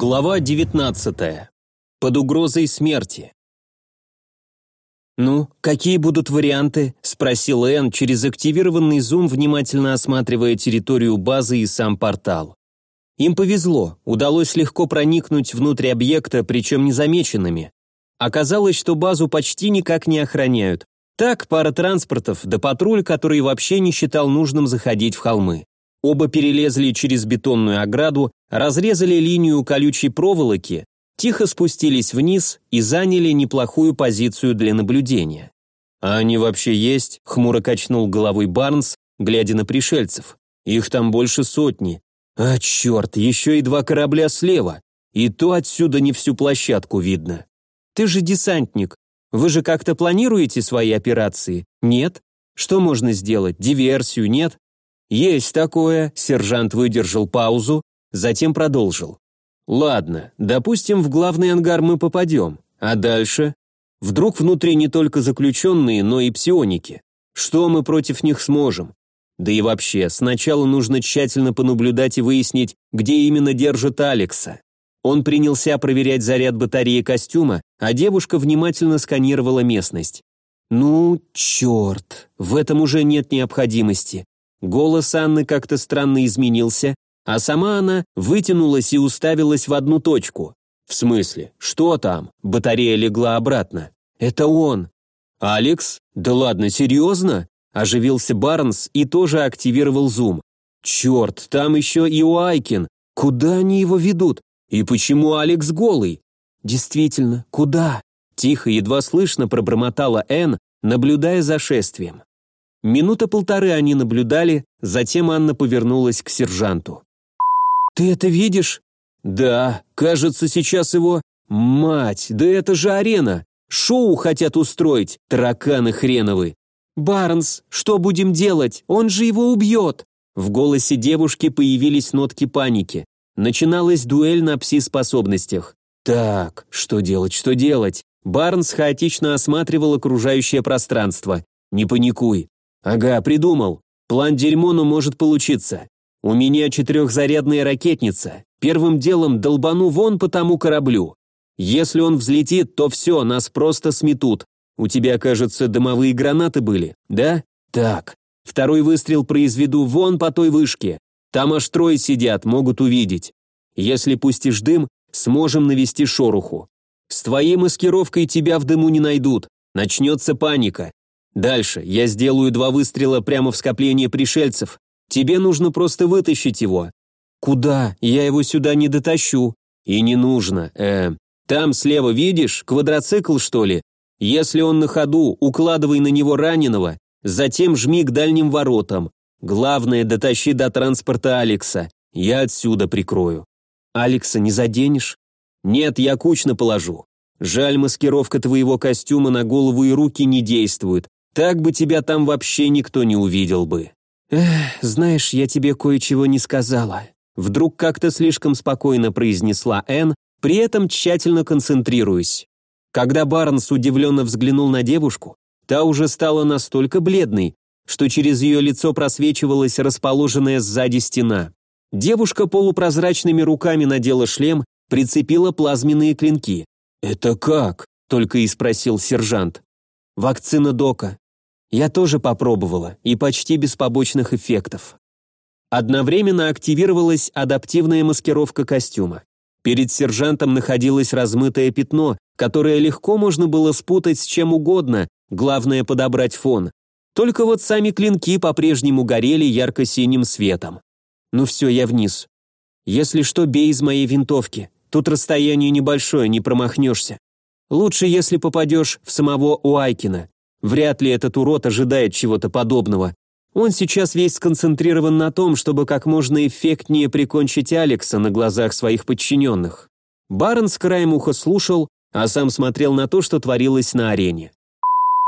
Глава 19. Под угрозой смерти. «Ну, какие будут варианты?» – спросил Энн через активированный зум, внимательно осматривая территорию базы и сам портал. Им повезло, удалось легко проникнуть внутрь объекта, причем незамеченными. Оказалось, что базу почти никак не охраняют. Так, пара транспортов, да патруль, который вообще не считал нужным заходить в холмы. Оба перелезли через бетонную ограду, разрезали линию колючей проволоки, тихо спустились вниз и заняли неплохую позицию для наблюдения. «А они вообще есть?» — хмуро качнул головой Барнс, глядя на пришельцев. «Их там больше сотни. А черт, еще и два корабля слева. И то отсюда не всю площадку видно. Ты же десантник. Вы же как-то планируете свои операции? Нет? Что можно сделать? Диверсию, нет? «Есть такое», — сержант выдержал паузу, затем продолжил. «Ладно, допустим, в главный ангар мы попадем. А дальше? Вдруг внутри не только заключенные, но и псионики. Что мы против них сможем? Да и вообще, сначала нужно тщательно понаблюдать и выяснить, где именно держит Алекса. Он принялся проверять заряд батареи костюма, а девушка внимательно сканировала местность. «Ну, черт, в этом уже нет необходимости. Голос Анны как-то странно изменился, а сама она вытянулась и уставилась в одну точку. В смысле, что там? Батарея легла обратно. Это он. Алекс? Да ладно, серьезно? Оживился Барнс и тоже активировал зум. Черт, там еще и Уайкин. Куда они его ведут? И почему Алекс голый? Действительно, куда? Тихо, едва слышно пробормотала Энн, наблюдая за шествием. Минута полторы они наблюдали, затем Анна повернулась к сержанту. «Ты это видишь?» «Да, кажется, сейчас его...» «Мать, да это же арена! Шоу хотят устроить, тараканы хреновы!» «Барнс, что будем делать? Он же его убьет!» В голосе девушки появились нотки паники. Начиналась дуэль на пси-способностях. «Так, что делать, что делать?» Барнс хаотично осматривал окружающее пространство. «Не паникуй. «Ага, придумал. План дерьмо, но может получиться. У меня четырехзарядная ракетница. Первым делом долбану вон по тому кораблю. Если он взлетит, то все, нас просто сметут. У тебя, кажется, дымовые гранаты были, да? Так. Второй выстрел произведу вон по той вышке. Там аж трое сидят, могут увидеть. Если пустишь дым, сможем навести шороху. С твоей маскировкой тебя в дыму не найдут. Начнется паника. Дальше я сделаю два выстрела прямо в скопление пришельцев. Тебе нужно просто вытащить его. Куда? Я его сюда не дотащу. И не нужно. Э, там слева видишь, квадроцикл, что ли? Если он на ходу, укладывай на него раненого, затем жми к дальним воротам. Главное, дотащи до транспорта Алекса. Я отсюда прикрою. Алекса не заденешь? Нет, я кучно положу. Жаль, маскировка твоего костюма на голову и руки не действует. Так бы тебя там вообще никто не увидел бы. Эх, знаешь, я тебе кое-чего не сказала. Вдруг как-то слишком спокойно произнесла Энн, при этом тщательно концентрируясь. Когда Барнс удивленно взглянул на девушку, та уже стала настолько бледной, что через ее лицо просвечивалась расположенная сзади стена. Девушка полупрозрачными руками надела шлем, прицепила плазменные клинки. «Это как?» — только и спросил сержант. «Вакцина Дока. Я тоже попробовала, и почти без побочных эффектов. Одновременно активировалась адаптивная маскировка костюма. Перед сержантом находилось размытое пятно, которое легко можно было спутать с чем угодно, главное подобрать фон. Только вот сами клинки по-прежнему горели ярко-синим светом. Ну все, я вниз. Если что, бей из моей винтовки. Тут расстояние небольшое, не промахнешься. Лучше, если попадешь в самого Уайкина. Вряд ли этот урод ожидает чего-то подобного. Он сейчас весь сконцентрирован на том, чтобы как можно эффектнее прикончить Алекса на глазах своих подчиненных. Барон с краем уха слушал, а сам смотрел на то, что творилось на арене.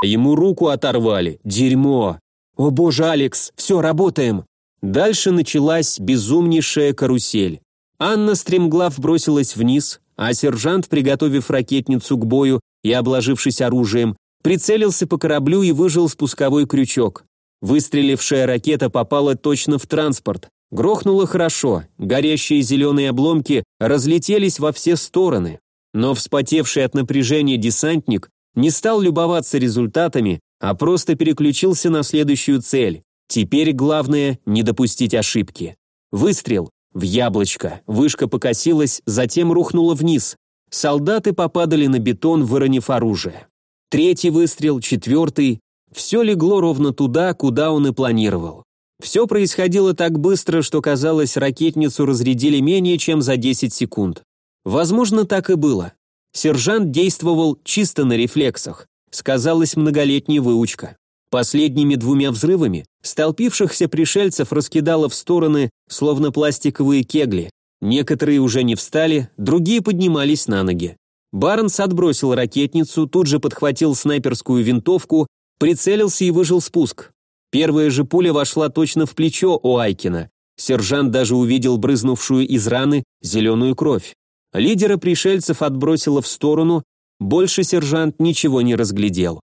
Ему руку оторвали. Дерьмо. О боже, Алекс, все, работаем. Дальше началась безумнейшая карусель. Анна стремглав бросилась вниз, а сержант, приготовив ракетницу к бою и обложившись оружием, Прицелился по кораблю и выжил спусковой крючок. Выстрелившая ракета попала точно в транспорт. Грохнуло хорошо, горящие зеленые обломки разлетелись во все стороны. Но вспотевший от напряжения десантник не стал любоваться результатами, а просто переключился на следующую цель. Теперь главное – не допустить ошибки. Выстрел. В яблочко. Вышка покосилась, затем рухнула вниз. Солдаты попадали на бетон, выронив оружие. Третий выстрел, четвертый. Все легло ровно туда, куда он и планировал. Все происходило так быстро, что казалось, ракетницу разрядили менее чем за 10 секунд. Возможно, так и было. Сержант действовал чисто на рефлексах. Сказалась многолетняя выучка. Последними двумя взрывами столпившихся пришельцев раскидало в стороны, словно пластиковые кегли. Некоторые уже не встали, другие поднимались на ноги. Барнс отбросил ракетницу, тут же подхватил снайперскую винтовку, прицелился и выжил спуск. Первая же пуля вошла точно в плечо у Айкина. Сержант даже увидел брызнувшую из раны зеленую кровь. Лидера пришельцев отбросило в сторону, больше сержант ничего не разглядел.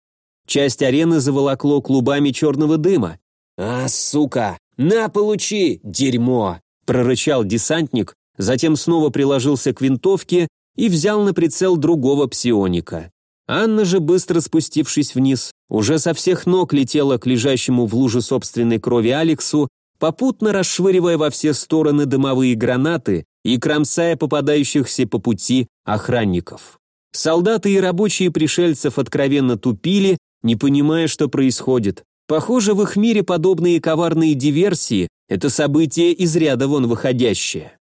Часть арены заволокло клубами черного дыма. «А, сука! На, получи, дерьмо!» прорычал десантник, затем снова приложился к винтовке и взял на прицел другого псионика. Анна же, быстро спустившись вниз, уже со всех ног летела к лежащему в луже собственной крови Алексу, попутно расшвыривая во все стороны дымовые гранаты и кромсая попадающихся по пути охранников. Солдаты и рабочие пришельцев откровенно тупили, не понимая, что происходит. Похоже, в их мире подобные коварные диверсии – это событие из ряда вон выходящее.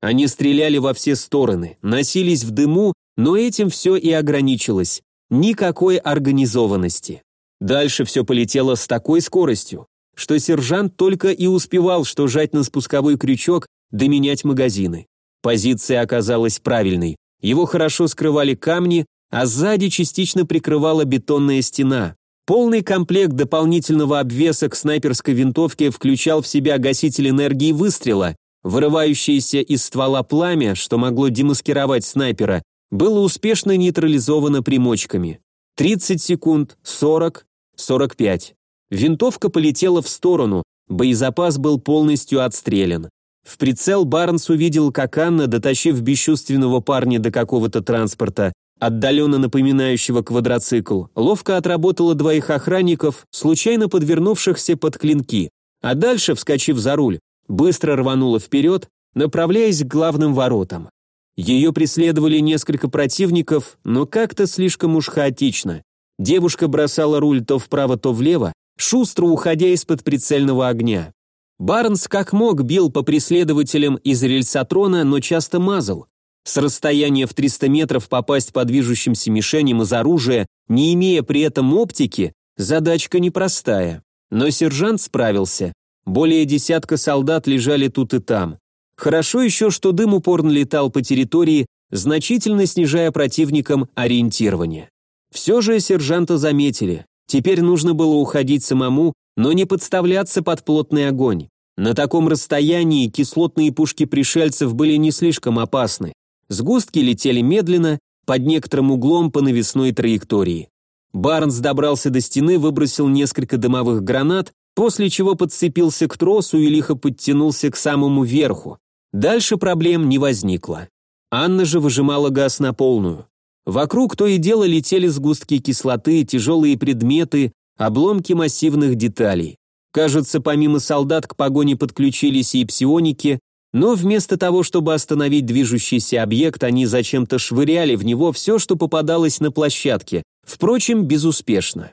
Они стреляли во все стороны, носились в дыму, но этим все и ограничилось. Никакой организованности. Дальше все полетело с такой скоростью, что сержант только и успевал, что жать на спусковой крючок да менять магазины. Позиция оказалась правильной. Его хорошо скрывали камни, а сзади частично прикрывала бетонная стена. Полный комплект дополнительного обвеса к снайперской винтовке включал в себя гаситель энергии выстрела, вырывающееся из ствола пламя, что могло демаскировать снайпера, было успешно нейтрализовано примочками. 30 секунд, 40, 45. Винтовка полетела в сторону, боезапас был полностью отстрелян. В прицел Барнс увидел, как Анна, дотащив бесчувственного парня до какого-то транспорта, отдаленно напоминающего квадроцикл, ловко отработала двоих охранников, случайно подвернувшихся под клинки, а дальше, вскочив за руль, быстро рванула вперед, направляясь к главным воротам. Ее преследовали несколько противников, но как-то слишком уж хаотично. Девушка бросала руль то вправо, то влево, шустро уходя из-под прицельного огня. Барнс как мог бил по преследователям из рельсотрона, но часто мазал. С расстояния в 300 метров попасть по движущимся мишеням из оружия, не имея при этом оптики, задачка непростая. Но сержант справился. Более десятка солдат лежали тут и там. Хорошо еще, что дым упорно летал по территории, значительно снижая противникам ориентирование. Все же сержанта заметили. Теперь нужно было уходить самому, но не подставляться под плотный огонь. На таком расстоянии кислотные пушки пришельцев были не слишком опасны. Сгустки летели медленно, под некоторым углом по навесной траектории. Барнс добрался до стены, выбросил несколько дымовых гранат, после чего подцепился к тросу и лихо подтянулся к самому верху. Дальше проблем не возникло. Анна же выжимала газ на полную. Вокруг то и дело летели сгустки кислоты, тяжелые предметы, обломки массивных деталей. Кажется, помимо солдат к погоне подключились и псионики, но вместо того, чтобы остановить движущийся объект, они зачем-то швыряли в него все, что попадалось на площадке, впрочем, безуспешно.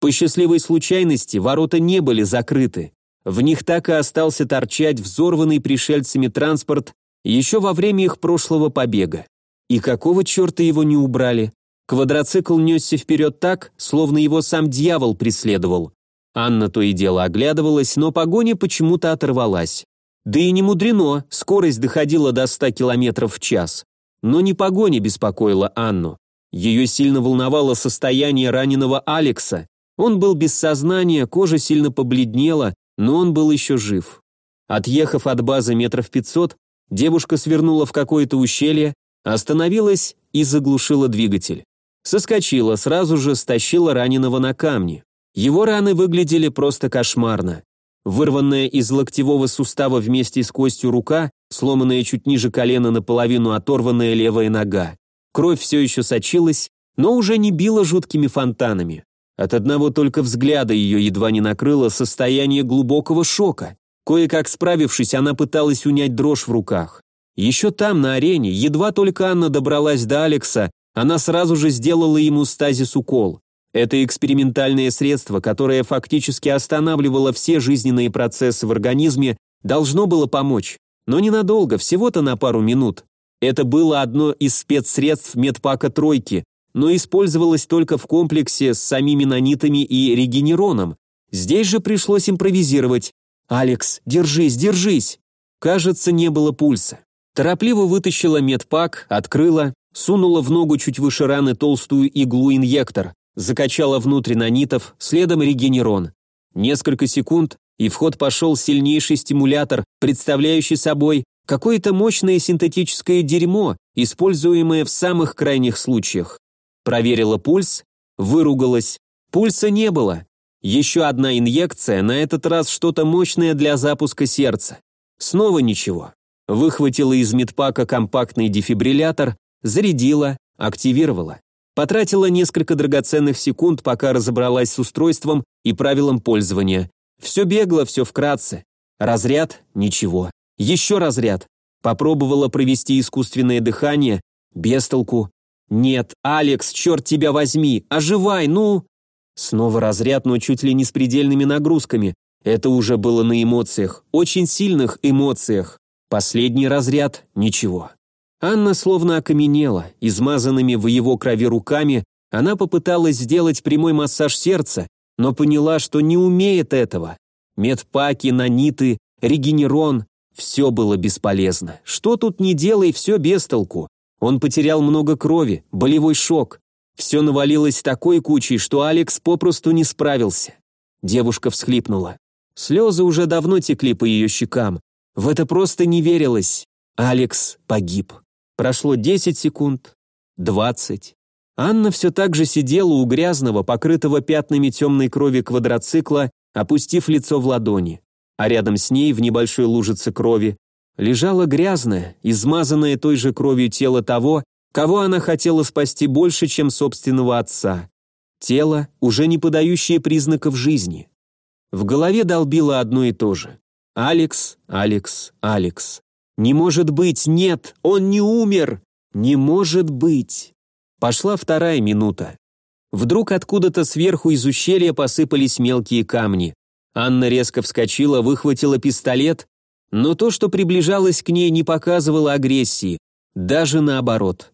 По счастливой случайности ворота не были закрыты. В них так и остался торчать взорванный пришельцами транспорт еще во время их прошлого побега. И какого черта его не убрали? Квадроцикл несся вперед так, словно его сам дьявол преследовал. Анна то и дело оглядывалась, но погоня почему-то оторвалась. Да и не мудрено, скорость доходила до 100 км в час. Но не погоня беспокоила Анну. Ее сильно волновало состояние раненого Алекса. Он был без сознания, кожа сильно побледнела, но он был еще жив. Отъехав от базы метров пятьсот, девушка свернула в какое-то ущелье, остановилась и заглушила двигатель. Соскочила, сразу же стащила раненого на камни. Его раны выглядели просто кошмарно. Вырванная из локтевого сустава вместе с костью рука, сломанная чуть ниже колена наполовину оторванная левая нога. Кровь все еще сочилась, но уже не била жуткими фонтанами. От одного только взгляда ее едва не накрыло состояние глубокого шока. Кое-как справившись, она пыталась унять дрожь в руках. Еще там, на арене, едва только Анна добралась до Алекса, она сразу же сделала ему стазис-укол. Это экспериментальное средство, которое фактически останавливало все жизненные процессы в организме, должно было помочь. Но ненадолго, всего-то на пару минут. Это было одно из спецсредств медпака «тройки», но использовалось только в комплексе с самими нанитами и регенероном. Здесь же пришлось импровизировать. «Алекс, держись, держись!» Кажется, не было пульса. Торопливо вытащила медпак, открыла, сунула в ногу чуть выше раны толстую иглу-инъектор, закачала внутрь нанитов, следом регенерон. Несколько секунд, и в ход пошел сильнейший стимулятор, представляющий собой какое-то мощное синтетическое дерьмо, используемое в самых крайних случаях. Проверила пульс, выругалась. Пульса не было. Еще одна инъекция, на этот раз что-то мощное для запуска сердца. Снова ничего выхватила из медпака компактный дефибриллятор, зарядила, активировала. Потратила несколько драгоценных секунд, пока разобралась с устройством и правилом пользования. Все бегло, все вкратце. Разряд – ничего. Еще разряд. Попробовала провести искусственное дыхание. Без толку. Нет, Алекс, черт тебя возьми, оживай, ну! Снова разряд, но чуть ли не с предельными нагрузками. Это уже было на эмоциях, очень сильных эмоциях. Последний разряд – ничего. Анна словно окаменела, измазанными в его крови руками, она попыталась сделать прямой массаж сердца, но поняла, что не умеет этого. Медпаки, наниты, регенерон – все было бесполезно. Что тут не делай, все без толку. Он потерял много крови, болевой шок. Все навалилось такой кучей, что Алекс попросту не справился. Девушка всхлипнула. Слезы уже давно текли по ее щекам, в это просто не верилось. Алекс погиб. Прошло 10 секунд, 20. Анна все так же сидела у грязного, покрытого пятнами темной крови квадроцикла, опустив лицо в ладони. А рядом с ней, в небольшой лужице крови, лежало грязное, измазанное той же кровью тело того, кого она хотела спасти больше, чем собственного отца. Тело, уже не подающее признаков жизни. В голове долбило одно и то же. Алекс, Алекс, Алекс. Не может быть, нет, он не умер. Не может быть. Пошла вторая минута. Вдруг откуда-то сверху из ущелья посыпались мелкие камни. Анна резко вскочила, выхватила пистолет, но то, что приближалось к ней, не показывало агрессии, даже наоборот.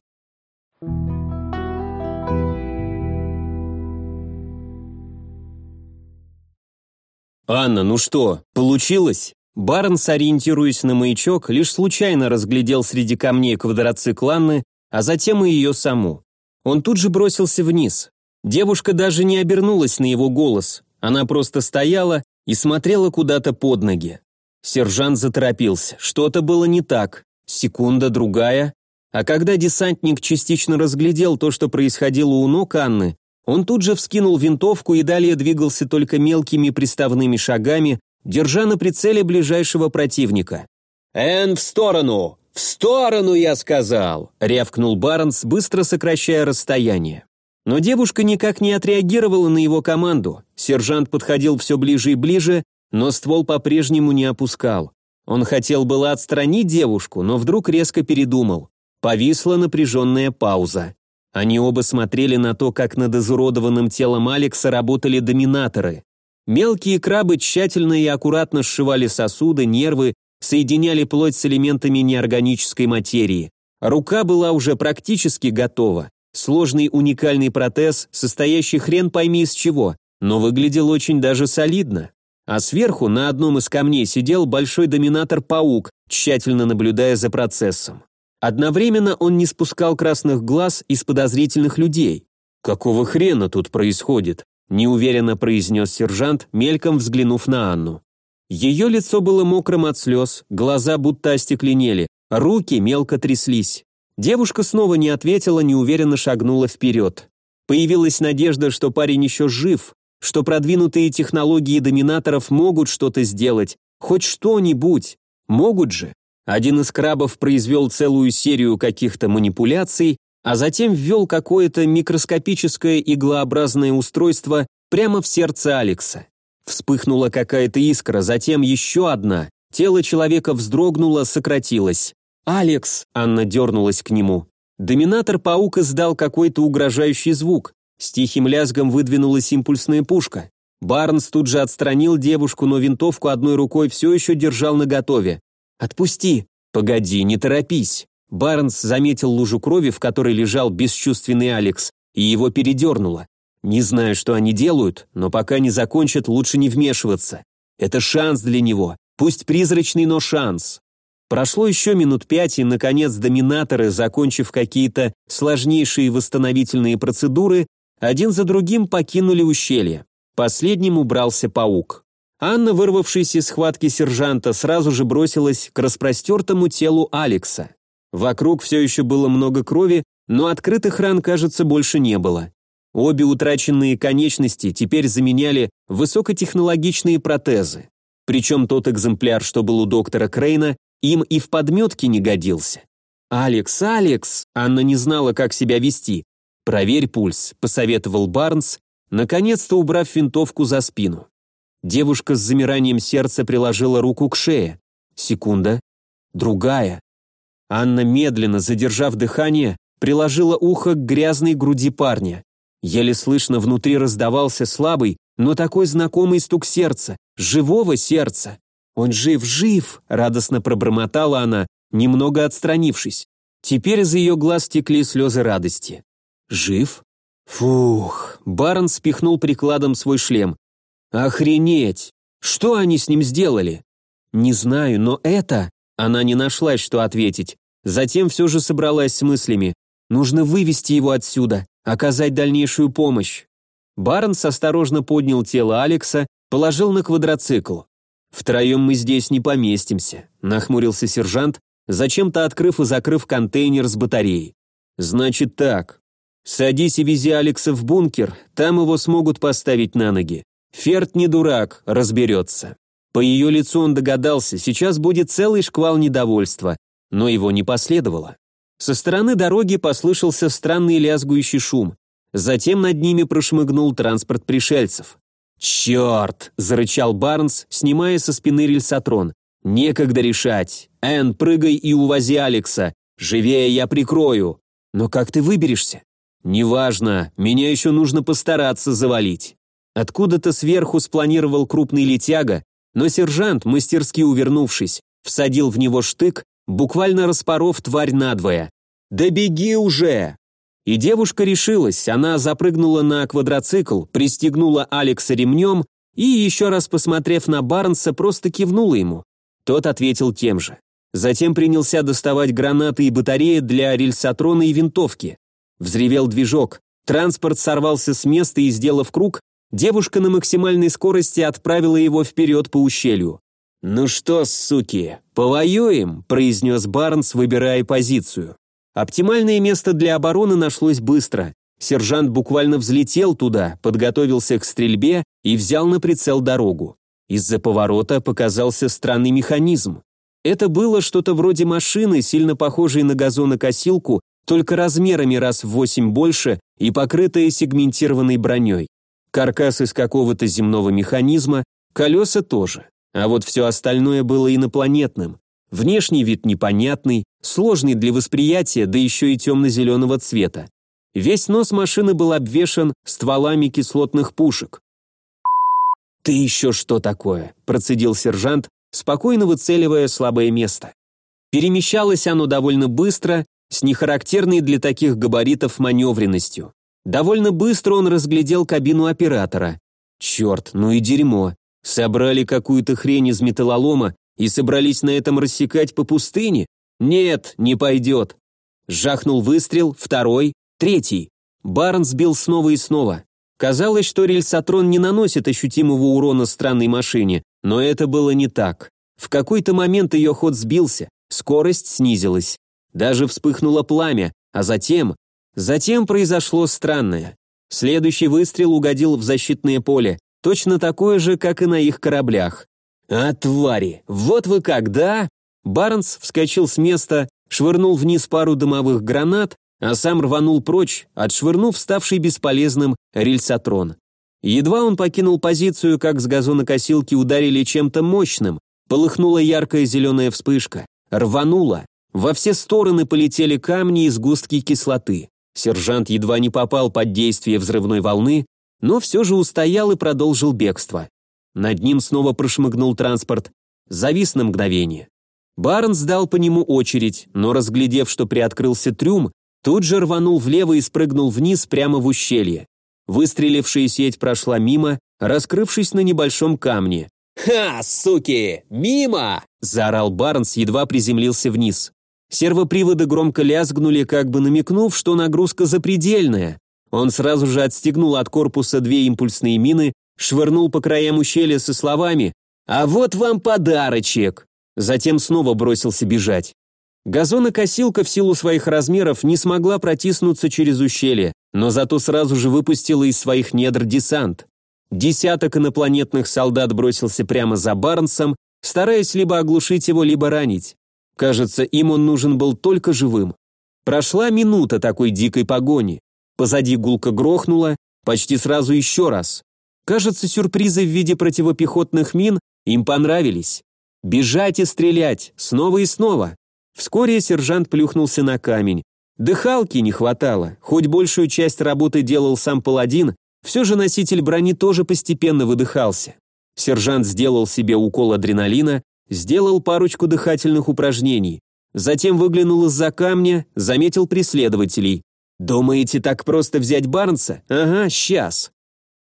«Анна, ну что, получилось?» Барнс, ориентируясь на маячок, лишь случайно разглядел среди камней квадроцикл Анны, а затем и ее саму. Он тут же бросился вниз. Девушка даже не обернулась на его голос, она просто стояла и смотрела куда-то под ноги. Сержант заторопился, что-то было не так, секунда, другая. А когда десантник частично разглядел то, что происходило у ног Анны, он тут же вскинул винтовку и далее двигался только мелкими приставными шагами, держа на прицеле ближайшего противника. «Эн, в сторону! В сторону, я сказал!» — рявкнул Барнс, быстро сокращая расстояние. Но девушка никак не отреагировала на его команду. Сержант подходил все ближе и ближе, но ствол по-прежнему не опускал. Он хотел было отстранить девушку, но вдруг резко передумал. Повисла напряженная пауза. Они оба смотрели на то, как над изуродованным телом Алекса работали доминаторы. Мелкие крабы тщательно и аккуратно сшивали сосуды, нервы, соединяли плоть с элементами неорганической материи. Рука была уже практически готова. Сложный уникальный протез, состоящий хрен пойми из чего, но выглядел очень даже солидно. А сверху на одном из камней сидел большой доминатор-паук, тщательно наблюдая за процессом. Одновременно он не спускал красных глаз из подозрительных людей. Какого хрена тут происходит? неуверенно произнес сержант, мельком взглянув на Анну. Ее лицо было мокрым от слез, глаза будто остекленели, руки мелко тряслись. Девушка снова не ответила, неуверенно шагнула вперед. Появилась надежда, что парень еще жив, что продвинутые технологии доминаторов могут что-то сделать, хоть что-нибудь, могут же. Один из крабов произвел целую серию каких-то манипуляций, а затем ввел какое-то микроскопическое иглообразное устройство прямо в сердце Алекса. Вспыхнула какая-то искра, затем еще одна. Тело человека вздрогнуло, сократилось. «Алекс!» — Анна дернулась к нему. Доминатор-паук издал какой-то угрожающий звук. С тихим лязгом выдвинулась импульсная пушка. Барнс тут же отстранил девушку, но винтовку одной рукой все еще держал наготове. «Отпусти!» «Погоди, не торопись!» Барнс заметил лужу крови, в которой лежал бесчувственный Алекс, и его передернуло. Не знаю, что они делают, но пока не закончат, лучше не вмешиваться. Это шанс для него, пусть призрачный, но шанс. Прошло еще минут пять, и, наконец, доминаторы, закончив какие-то сложнейшие восстановительные процедуры, один за другим покинули ущелье. Последним убрался паук. Анна, вырвавшись из схватки сержанта, сразу же бросилась к распростертому телу Алекса. Вокруг все еще было много крови, но открытых ран, кажется, больше не было. Обе утраченные конечности теперь заменяли высокотехнологичные протезы. Причем тот экземпляр, что был у доктора Крейна, им и в подметке не годился. «Алекс, Алекс!» Анна не знала, как себя вести. «Проверь пульс», — посоветовал Барнс, наконец-то убрав винтовку за спину. Девушка с замиранием сердца приложила руку к шее. Секунда. Другая. Анна, медленно задержав дыхание, приложила ухо к грязной груди парня. Еле слышно внутри раздавался слабый, но такой знакомый стук сердца, живого сердца. «Он жив, жив!» — радостно пробормотала она, немного отстранившись. Теперь из ее глаз текли слезы радости. «Жив?» Фух, Барон спихнул прикладом свой шлем. Охренеть! Что они с ним сделали? Не знаю, но это... Она не нашлась, что ответить. Затем все же собралась с мыслями. Нужно вывести его отсюда, оказать дальнейшую помощь. Барнс осторожно поднял тело Алекса, положил на квадроцикл. «Втроем мы здесь не поместимся», — нахмурился сержант, зачем-то открыв и закрыв контейнер с батареей. «Значит так. Садись и вези Алекса в бункер, там его смогут поставить на ноги. Ферд не дурак, разберется. По ее лицу он догадался, сейчас будет целый шквал недовольства, но его не последовало. Со стороны дороги послышался странный лязгующий шум. Затем над ними прошмыгнул транспорт пришельцев. «Черт!» – зарычал Барнс, снимая со спины рельсотрон. «Некогда решать. Энн, прыгай и увози Алекса. Живее я прикрою. Но как ты выберешься?» «Неважно, меня еще нужно постараться завалить». Откуда-то сверху спланировал крупный летяга, но сержант, мастерски увернувшись, всадил в него штык, буквально распоров тварь надвое. «Да беги уже!» И девушка решилась, она запрыгнула на квадроцикл, пристегнула Алекса ремнем и, еще раз посмотрев на Барнса, просто кивнула ему. Тот ответил тем же. Затем принялся доставать гранаты и батареи для рельсотрона и винтовки. Взревел движок. Транспорт сорвался с места и, сделав круг, Девушка на максимальной скорости отправила его вперед по ущелью. «Ну что, суки, повоюем?» – произнес Барнс, выбирая позицию. Оптимальное место для обороны нашлось быстро. Сержант буквально взлетел туда, подготовился к стрельбе и взял на прицел дорогу. Из-за поворота показался странный механизм. Это было что-то вроде машины, сильно похожей на газонокосилку, только размерами раз в восемь больше и покрытая сегментированной броней. Каркас из какого-то земного механизма, колеса тоже. А вот все остальное было инопланетным. Внешний вид непонятный, сложный для восприятия, да еще и темно-зеленого цвета. Весь нос машины был обвешан стволами кислотных пушек. «Ты еще что такое?» – процедил сержант, спокойно выцеливая слабое место. Перемещалось оно довольно быстро, с нехарактерной для таких габаритов маневренностью. Довольно быстро он разглядел кабину оператора. Черт, ну и дерьмо. Собрали какую-то хрень из металлолома и собрались на этом рассекать по пустыне? Нет, не пойдет. Жахнул выстрел, второй, третий. Барн сбил снова и снова. Казалось, что рельсотрон не наносит ощутимого урона странной машине, но это было не так. В какой-то момент ее ход сбился, скорость снизилась. Даже вспыхнуло пламя, а затем Затем произошло странное. Следующий выстрел угодил в защитное поле, точно такое же, как и на их кораблях. «А, твари! Вот вы как, да?» Барнс вскочил с места, швырнул вниз пару дымовых гранат, а сам рванул прочь, отшвырнув ставший бесполезным рельсотрон. Едва он покинул позицию, как с газонокосилки ударили чем-то мощным, полыхнула яркая зеленая вспышка, рванула, во все стороны полетели камни и сгустки кислоты. Сержант едва не попал под действие взрывной волны, но все же устоял и продолжил бегство. Над ним снова прошмыгнул транспорт, завис на мгновение. Барнс дал по нему очередь, но, разглядев, что приоткрылся трюм, тут же рванул влево и спрыгнул вниз прямо в ущелье. Выстрелившая сеть прошла мимо, раскрывшись на небольшом камне. «Ха, суки! Мимо!» – заорал Барнс, едва приземлился вниз. Сервоприводы громко лязгнули, как бы намекнув, что нагрузка запредельная. Он сразу же отстегнул от корпуса две импульсные мины, швырнул по краям ущелья со словами «А вот вам подарочек!» Затем снова бросился бежать. Газонокосилка в силу своих размеров не смогла протиснуться через ущелье, но зато сразу же выпустила из своих недр десант. Десяток инопланетных солдат бросился прямо за Барнсом, стараясь либо оглушить его, либо ранить. Кажется, им он нужен был только живым. Прошла минута такой дикой погони. Позади гулка грохнула, почти сразу еще раз. Кажется, сюрпризы в виде противопехотных мин им понравились. Бежать и стрелять, снова и снова. Вскоре сержант плюхнулся на камень. Дыхалки не хватало, хоть большую часть работы делал сам паладин, все же носитель брони тоже постепенно выдыхался. Сержант сделал себе укол адреналина, сделал парочку дыхательных упражнений. Затем выглянул из-за камня, заметил преследователей. «Думаете, так просто взять Барнса? Ага, сейчас».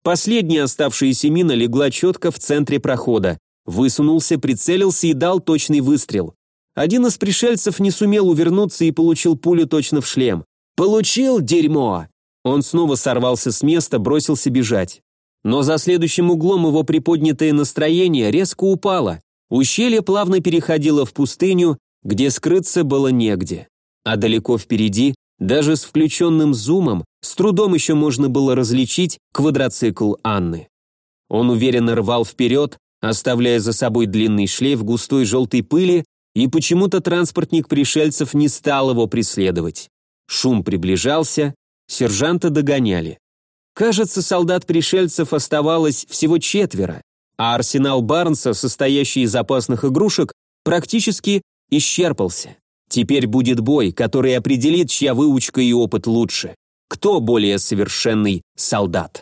Последняя оставшаяся мина легла четко в центре прохода. Высунулся, прицелился и дал точный выстрел. Один из пришельцев не сумел увернуться и получил пулю точно в шлем. «Получил, дерьмо!» Он снова сорвался с места, бросился бежать. Но за следующим углом его приподнятое настроение резко упало. Ущелье плавно переходило в пустыню, где скрыться было негде. А далеко впереди, даже с включенным зумом, с трудом еще можно было различить квадроцикл Анны. Он уверенно рвал вперед, оставляя за собой длинный шлейф густой желтой пыли, и почему-то транспортник пришельцев не стал его преследовать. Шум приближался, сержанта догоняли. Кажется, солдат пришельцев оставалось всего четверо, а арсенал Барнса, состоящий из опасных игрушек, практически исчерпался. Теперь будет бой, который определит, чья выучка и опыт лучше. Кто более совершенный солдат.